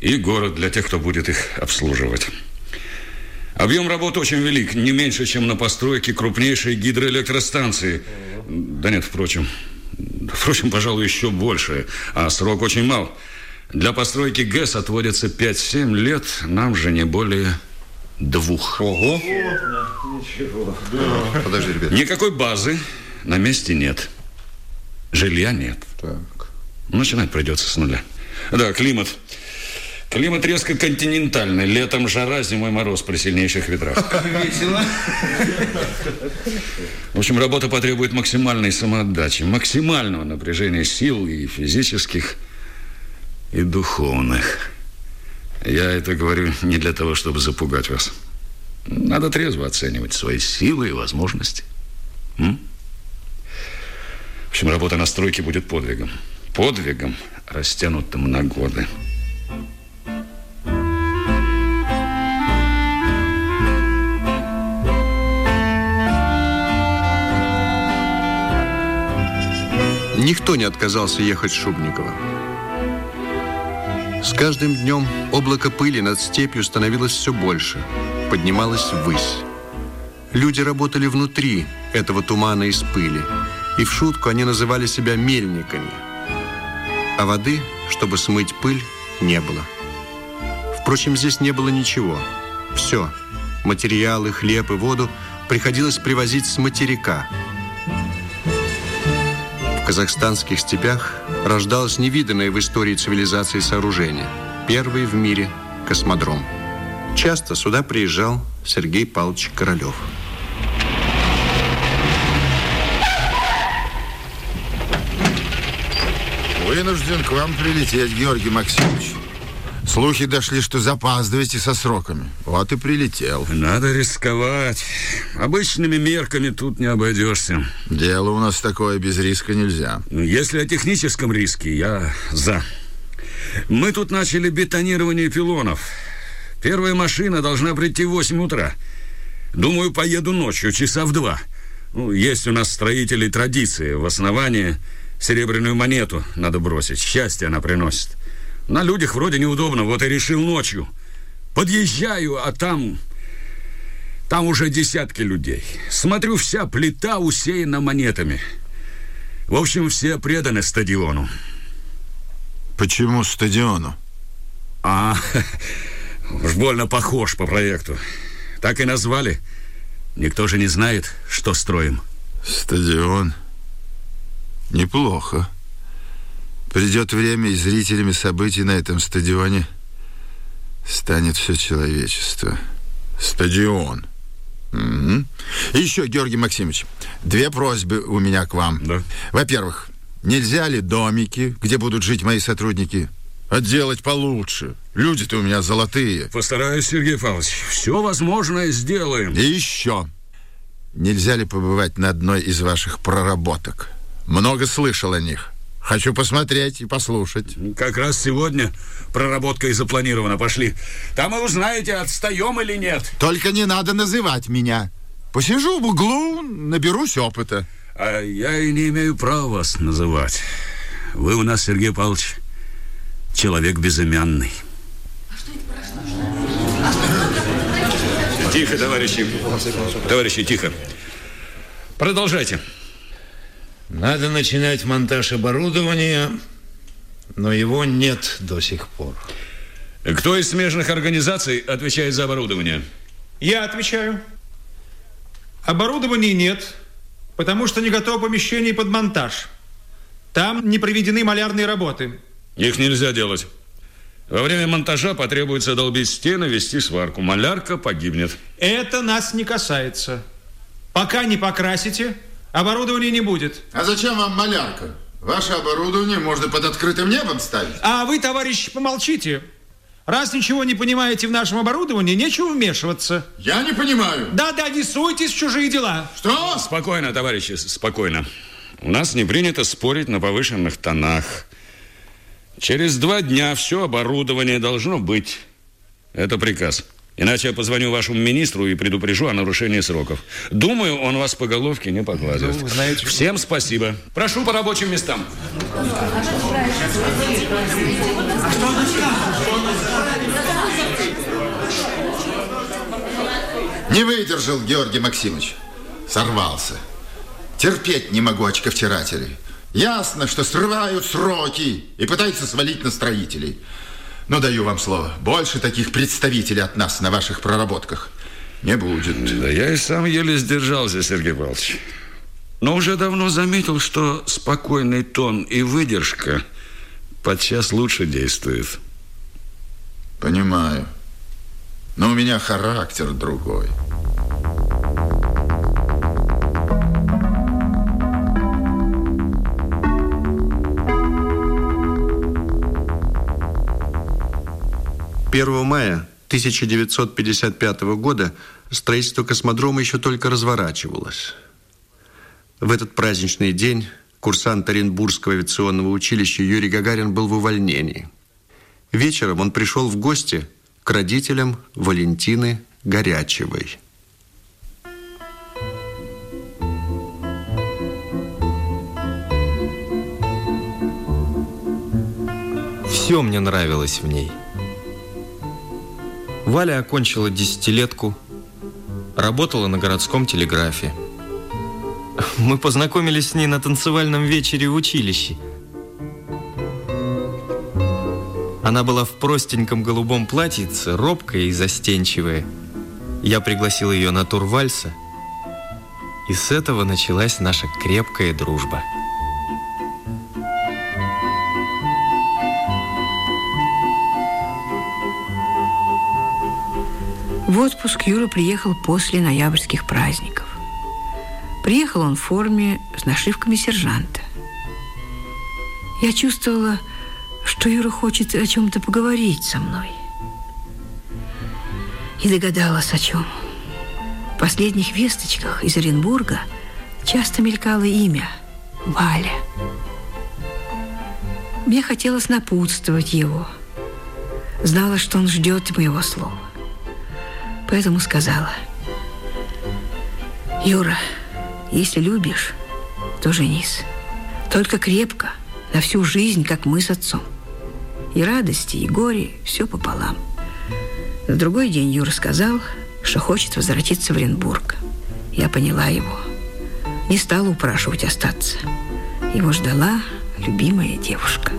S19: и город для тех, кто будет их обслуживать. Объем работы очень велик, не меньше, чем на постройке крупнейшей гидроэлектростанции. Да нет, впрочем, впрочем, пожалуй, еще больше, а срок очень мал. Для постройки ГЭС отводится 5-7 лет, нам же не более двух.
S16: Ого!
S20: Ничего.
S16: Подожди, ребят.
S19: Никакой базы на месте нет. Жилья нет.
S16: Так.
S19: Начинать придется с нуля. Да, климат. Климат резко континентальный. Летом жара, зимой мороз при сильнейших ветрах.
S8: Весело.
S19: В общем, работа потребует максимальной самоотдачи, максимального напряжения сил и физических, и духовных. Я это говорю не для того, чтобы запугать вас. Надо трезво оценивать свои силы и возможности. М? В общем, работа на стройке будет подвигом. Подвигом, растянутым на годы.
S4: Никто не отказался ехать в Шубниково. С каждым днем облако пыли над степью становилось все больше, поднималось ввысь. Люди работали внутри этого тумана из пыли, и в шутку они называли себя мельниками. А воды, чтобы смыть пыль, не было. Впрочем, здесь не было ничего. Все, материалы, хлеб и воду приходилось привозить с материка – в казахстанских степях рождалось невиданное в истории цивилизации сооружение. Первый в мире космодром. Часто сюда приезжал Сергей Павлович Королев.
S10: Вынужден к вам прилететь, Георгий Максимович. Слухи дошли, что запаздываете со сроками. Вот и прилетел.
S19: Надо рисковать. Обычными мерками тут не обойдешься.
S10: Дело у нас такое, без риска нельзя.
S19: Ну, Если о техническом риске, я за. Мы тут начали бетонирование пилонов. Первая машина должна прийти в 8 утра. Думаю, поеду ночью, часа в два. Ну, есть у нас строители традиции. В основании серебряную монету надо бросить. Счастье она приносит. На людях вроде неудобно, вот и решил ночью. Подъезжаю, а там... Там уже десятки людей. Смотрю, вся плита усеяна монетами. В общем, все преданы стадиону.
S10: Почему стадиону?
S19: А, уж больно похож по проекту. Так и назвали. Никто же не знает, что строим.
S10: Стадион. Неплохо. Придет время, и зрителями событий на этом стадионе станет все человечество. Стадион. Мгм. И еще, Георгий Максимович, две просьбы у меня к вам. Во-первых, нельзя ли домики, где будут жить мои сотрудники, отделать получше? Люди-то у меня золотые.
S19: Постараюсь, Сергей Павлович. Все возможное сделаем.
S10: И еще. Нельзя ли побывать на одной из ваших проработок? Много слышал о них. Хочу посмотреть и послушать.
S19: Как раз сегодня проработка и запланирована. Пошли. Там и узнаете, отстаем или нет.
S10: Только не надо называть меня. Посижу в углу, наберусь опыта.
S19: А я и не имею права вас называть. Вы у нас, Сергей Павлович, человек безымянный. Тихо, товарищи. Товарищи, тихо. Продолжайте.
S22: Надо начинать монтаж оборудования, но его нет до сих пор.
S19: Кто из смежных организаций отвечает за оборудование?
S12: Я отвечаю. Оборудования нет, потому что не готово помещение под монтаж. Там не проведены малярные работы.
S19: Их нельзя делать. Во время монтажа потребуется долбить стены, вести сварку. Малярка погибнет.
S12: Это нас не касается. Пока не покрасите, оборудования не будет.
S10: А зачем вам малярка? Ваше оборудование можно под открытым небом ставить.
S12: А вы, товарищи, помолчите. Раз ничего не понимаете в нашем оборудовании, нечего вмешиваться.
S10: Я не понимаю.
S12: Да-да, не суйтесь в чужие дела.
S10: Что?
S19: Спокойно, товарищи, спокойно. У нас не принято спорить на повышенных тонах. Через два дня все оборудование должно быть. Это приказ. Иначе я позвоню вашему министру и предупрежу о нарушении сроков. Думаю, он вас по головке не погладит.
S12: Ну, знаете-
S19: Всем спасибо. Прошу по рабочим местам.
S10: Не выдержал Георгий Максимович. Сорвался. Терпеть не могу очковтирателей. Ясно, что срывают сроки и пытаются свалить на строителей. Но даю вам слово, больше таких представителей от нас на ваших проработках не будет.
S19: Да я и сам еле сдержался, Сергей Павлович. Но уже давно заметил, что спокойный тон и выдержка подчас лучше действуют.
S10: Понимаю. Но у меня характер другой.
S4: Первого мая 1955 года строительство космодрома еще только разворачивалось. В этот праздничный день курсант Оренбургского авиационного училища Юрий Гагарин был в увольнении. Вечером он пришел в гости к родителям Валентины Горячевой.
S13: Все мне нравилось в ней. Валя окончила десятилетку, работала на городском телеграфе. Мы познакомились с ней на танцевальном вечере в училище. Она была в простеньком голубом платьице, робкая и застенчивая. Я пригласил ее на тур вальса, и с этого началась наша крепкая дружба.
S7: В отпуск Юра приехал после ноябрьских праздников. Приехал он в форме с нашивками сержанта. Я чувствовала, что Юра хочет о чем-то поговорить со мной. И догадалась о чем. В последних весточках из Оренбурга часто мелькало имя Валя. Мне хотелось напутствовать его. Знала, что он ждет моего слова. Поэтому сказала, Юра, если любишь, то женись. Только крепко, на всю жизнь, как мы с отцом. И радости, и горе, все пополам. На другой день Юра сказал, что хочет возвратиться в Оренбург. Я поняла его. Не стала упрашивать остаться. Его ждала любимая девушка.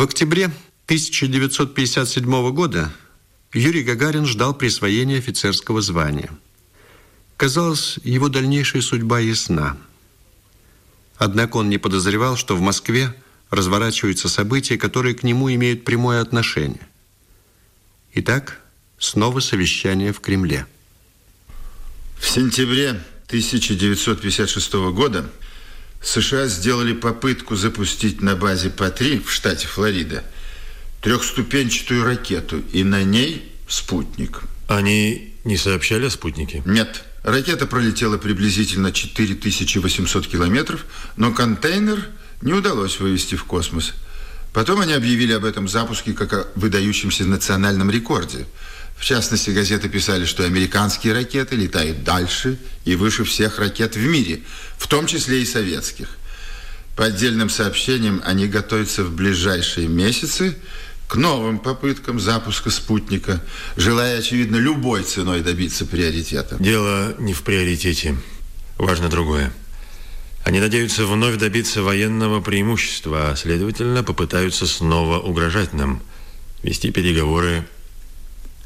S4: В октябре 1957 года Юрий Гагарин ждал присвоения офицерского звания. Казалось, его дальнейшая судьба ясна. Однако он не подозревал, что в Москве разворачиваются события, которые к нему имеют прямое отношение. Итак, снова совещание в Кремле.
S10: В сентябре 1956 года США сделали попытку запустить на базе Патри в штате Флорида трехступенчатую ракету, и на ней спутник.
S21: Они не сообщали о спутнике?
S10: Нет. Ракета пролетела приблизительно 4800 километров, но контейнер не удалось вывести в космос. Потом они объявили об этом запуске как о выдающемся национальном рекорде. В частности, газеты писали, что американские ракеты летают дальше и выше всех ракет в мире, в том числе и советских. По отдельным сообщениям, они готовятся в ближайшие месяцы к новым попыткам запуска спутника, желая, очевидно, любой ценой добиться приоритета.
S21: Дело не в приоритете. Важно другое. Они надеются вновь добиться военного преимущества, а, следовательно, попытаются снова угрожать нам, вести переговоры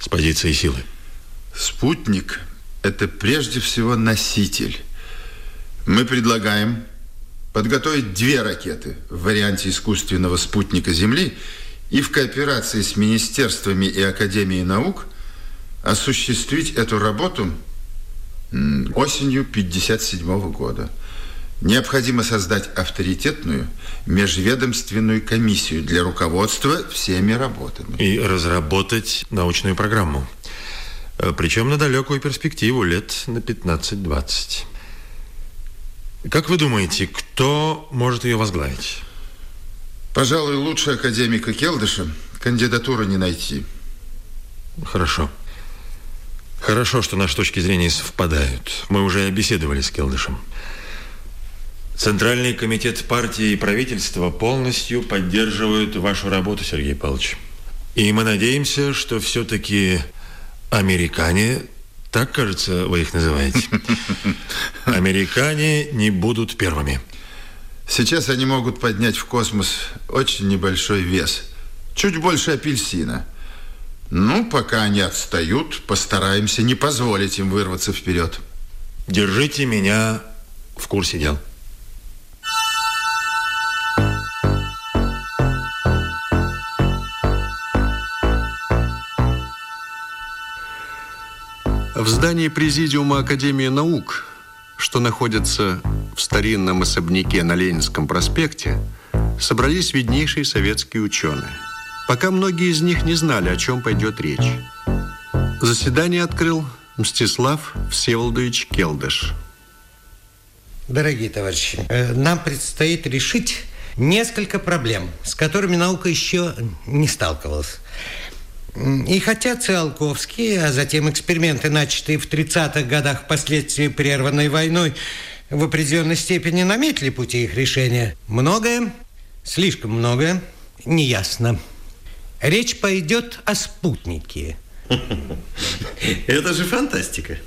S21: с позиции силы.
S10: Спутник – это прежде всего носитель. Мы предлагаем подготовить две ракеты в варианте искусственного спутника Земли – и в кооперации с министерствами и Академией наук осуществить эту работу осенью 1957 года. Необходимо создать авторитетную межведомственную комиссию для руководства всеми работами.
S21: И разработать научную программу. Э, Причем на далекую перспективу, лет на 15-20. Как вы думаете, кто может ее возглавить?
S10: Пожалуй, лучше академика Келдыша кандидатуры не найти.
S21: Хорошо. Хорошо, что наши точки зрения совпадают. Мы уже беседовали с Келдышем. Центральный комитет партии и правительства полностью поддерживают вашу работу, Сергей Павлович. И мы надеемся, что все-таки американе, так, кажется, вы их называете, американе не будут первыми.
S10: Сейчас они могут поднять в космос очень небольшой вес. Чуть больше апельсина. Ну, пока они отстают, постараемся не позволить им вырваться вперед.
S21: Держите меня в курсе дел.
S4: В здании Президиума Академии наук, что находится в старинном особняке на Ленинском проспекте, собрались виднейшие советские ученые. Пока многие из них не знали, о чем пойдет речь. Заседание открыл Мстислав Всеволодович Келдыш.
S23: Дорогие товарищи, э, нам предстоит решить несколько проблем, с которыми наука еще не сталкивалась. И хотя Циолковский, а затем эксперименты, начатые в 30-х годах впоследствии прерванной войной, в определенной степени наметили пути их решения, многое, слишком многое, неясно. Речь пойдет о спутнике.
S24: Это же фантастика.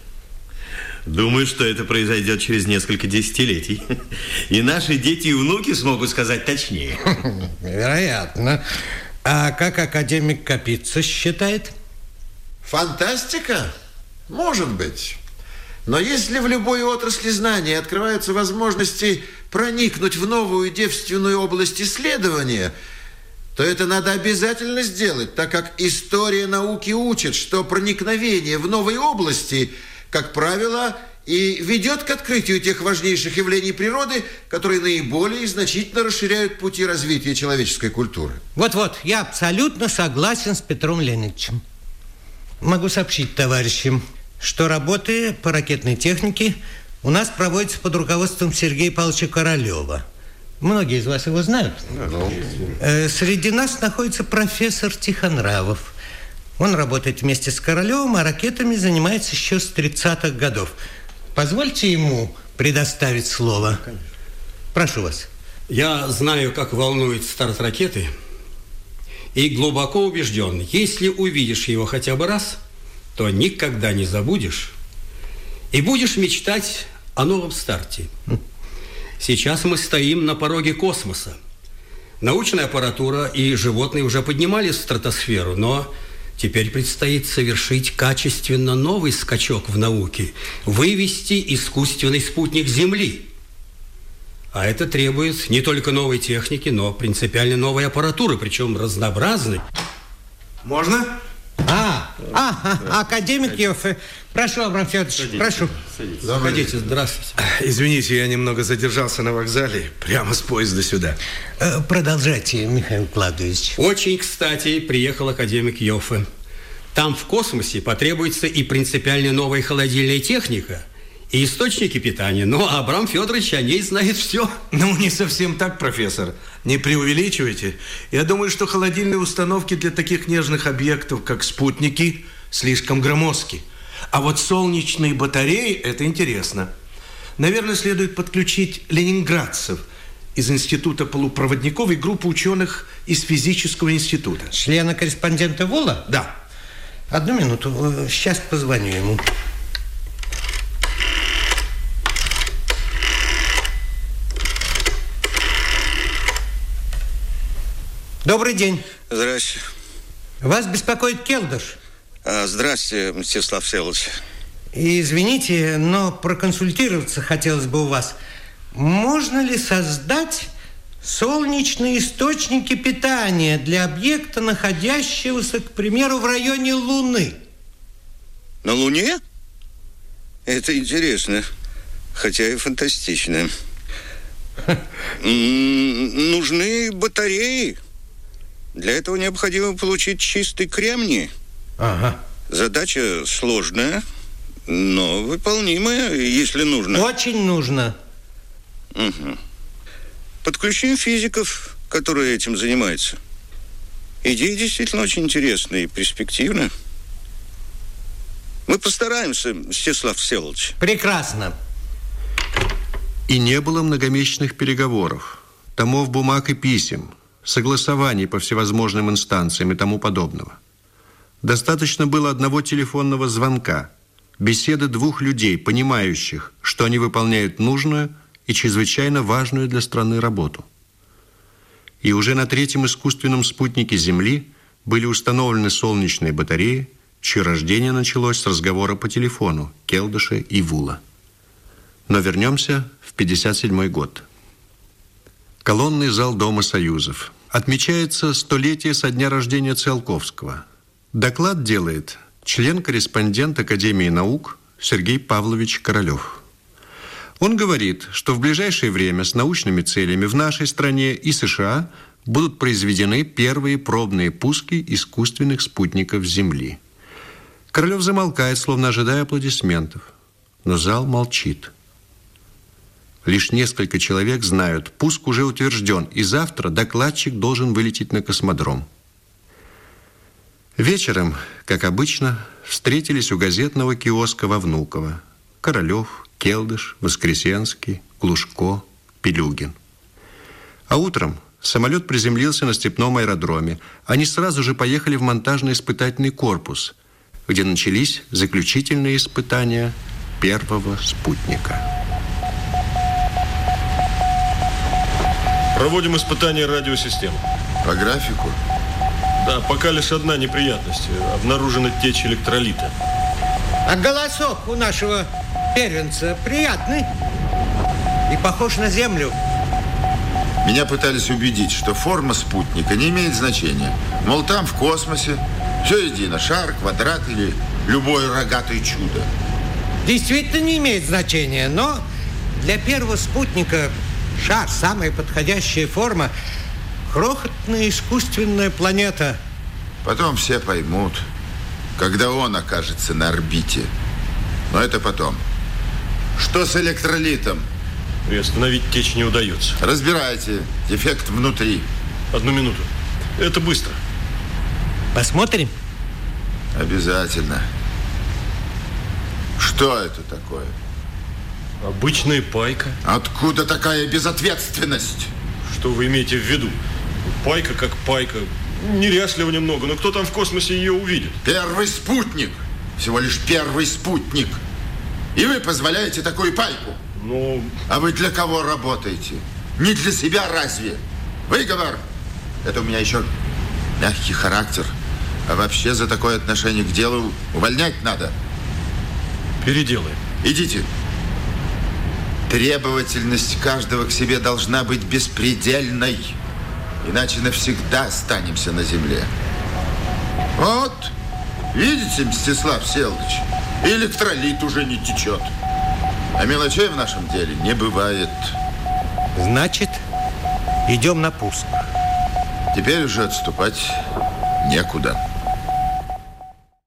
S24: Думаю, что это произойдет через несколько десятилетий. И наши дети и внуки смогут сказать точнее.
S23: Вероятно. А как академик Капица считает?
S25: Фантастика? Может быть. Но если в любой отрасли знания открываются возможности проникнуть в новую девственную область исследования, то это надо обязательно сделать, так как история науки учит, что проникновение в новые области, как правило, и ведет к открытию тех важнейших явлений природы, которые наиболее и значительно расширяют пути развития человеческой культуры.
S23: Вот-вот, я абсолютно согласен с Петром Леонидовичем. Могу сообщить товарищам, что работы по ракетной технике у нас проводятся под руководством Сергея Павловича Королева. Многие из вас его знают. Э, Среди нас находится профессор Тихонравов. Он работает вместе с Королевым, а ракетами занимается еще с 30-х годов. Позвольте ему предоставить слово. Прошу вас.
S26: Я знаю, как волнует старт ракеты, и глубоко убежден, если увидишь его хотя бы раз, то никогда не забудешь и будешь мечтать о новом старте. Сейчас мы стоим на пороге космоса. Научная аппаратура и животные уже поднимались в стратосферу, но теперь предстоит совершить качественно новый скачок в науке, вывести искусственный спутник Земли. А это требует не только новой техники, но принципиально новой аппаратуры, причем разнообразной.
S23: Можно? А, а, а академик Йоффе. Прошу, Абрам Федорович,
S26: Садитесь.
S23: прошу.
S26: Заходите, здравствуйте.
S27: Извините, я немного задержался на вокзале, прямо с поезда сюда.
S23: Э, Продолжайте, Михаил Кладович.
S26: Очень кстати приехал академик Йоффе. Там в космосе потребуется и принципиально новая холодильная техника, и источники питания. Но Абрам Федорович о ней знает все.
S27: Ну, не совсем так, профессор. Не преувеличивайте. Я думаю, что холодильные установки для таких нежных объектов, как спутники, слишком громоздки. А вот солнечные батареи – это интересно. Наверное, следует подключить ленинградцев из Института полупроводников и группу ученых из физического института.
S23: Члена-корреспондента ВУЛа?
S27: Да.
S23: Одну минуту, э, сейчас позвоню ему. Добрый день.
S28: Здрасте.
S23: Вас беспокоит Келдыш.
S28: А, здрасте, Мстислав Всеволодович.
S23: Извините, но проконсультироваться хотелось бы у вас. Можно ли создать солнечные источники питания для объекта, находящегося, к примеру, в районе Луны?
S28: На Луне? Это интересно, хотя и фантастично. Нужны батареи. Для этого необходимо получить чистый кремний.
S23: Ага.
S28: Задача сложная, но выполнимая, если нужно.
S23: Очень нужно.
S28: Мгм. Подключим физиков, которые этим занимаются. Идея действительно очень интересная и перспективная. Мы постараемся, Мстислав Всеволодович.
S23: Прекрасно.
S4: И не было многомесячных переговоров, томов бумаг и писем, согласований по всевозможным инстанциям и тому подобного. Достаточно было одного телефонного звонка, беседы двух людей, понимающих, что они выполняют нужную и чрезвычайно важную для страны работу. И уже на третьем искусственном спутнике Земли были установлены солнечные батареи, чье рождение началось с разговора по телефону Келдыша и Вула. Но вернемся в 57 год. Колонный зал Дома Союзов. Отмечается столетие со дня рождения Циолковского. Доклад делает член-корреспондент Академии наук Сергей Павлович Королев. Он говорит, что в ближайшее время с научными целями в нашей стране и США будут произведены первые пробные пуски искусственных спутников Земли. Королев замолкает, словно ожидая аплодисментов. Но зал молчит. Лишь несколько человек знают, пуск уже утвержден, и завтра докладчик должен вылететь на космодром. Вечером, как обычно, встретились у газетного киоска во Внуково. Королев, Келдыш, Воскресенский, Глушко, Пелюгин. А утром самолет приземлился на степном аэродроме. Они сразу же поехали в монтажно-испытательный корпус, где начались заключительные испытания первого спутника.
S20: Проводим испытания радиосистемы.
S10: По графику?
S20: Да, пока лишь одна неприятность. Обнаружена течь электролита.
S23: А голосок у нашего первенца приятный и похож на Землю.
S10: Меня пытались убедить, что форма спутника не имеет значения. Мол, там в космосе все едино. Шар, квадрат или любое рогатое чудо.
S23: Действительно не имеет значения, но для первого спутника шар – самая подходящая форма. Крохотная искусственная планета.
S10: Потом все поймут, когда он окажется на орбите. Но это потом. Что с электролитом?
S20: Приостановить течь не удается.
S10: Разбирайте. Дефект внутри.
S20: Одну минуту. Это быстро.
S23: Посмотрим?
S10: Обязательно. Что это такое?
S20: Обычная пайка.
S10: Откуда такая безответственность?
S20: Что вы имеете в виду? Пайка как пайка. Неряшливо немного, но кто там в космосе ее увидит?
S10: Первый спутник. Всего лишь первый спутник. И вы позволяете такую пайку?
S20: Ну...
S10: А вы для кого работаете? Не для себя разве? Выговор! Это у меня еще мягкий характер. А вообще за такое отношение к делу увольнять надо.
S20: Переделаем.
S10: Идите. Требовательность каждого к себе должна быть беспредельной. Иначе навсегда останемся на земле. Вот, видите, Мстислав Селович, электролит уже не течет. А мелочей в нашем деле не бывает.
S23: Значит, идем на пуск.
S10: Теперь уже отступать некуда.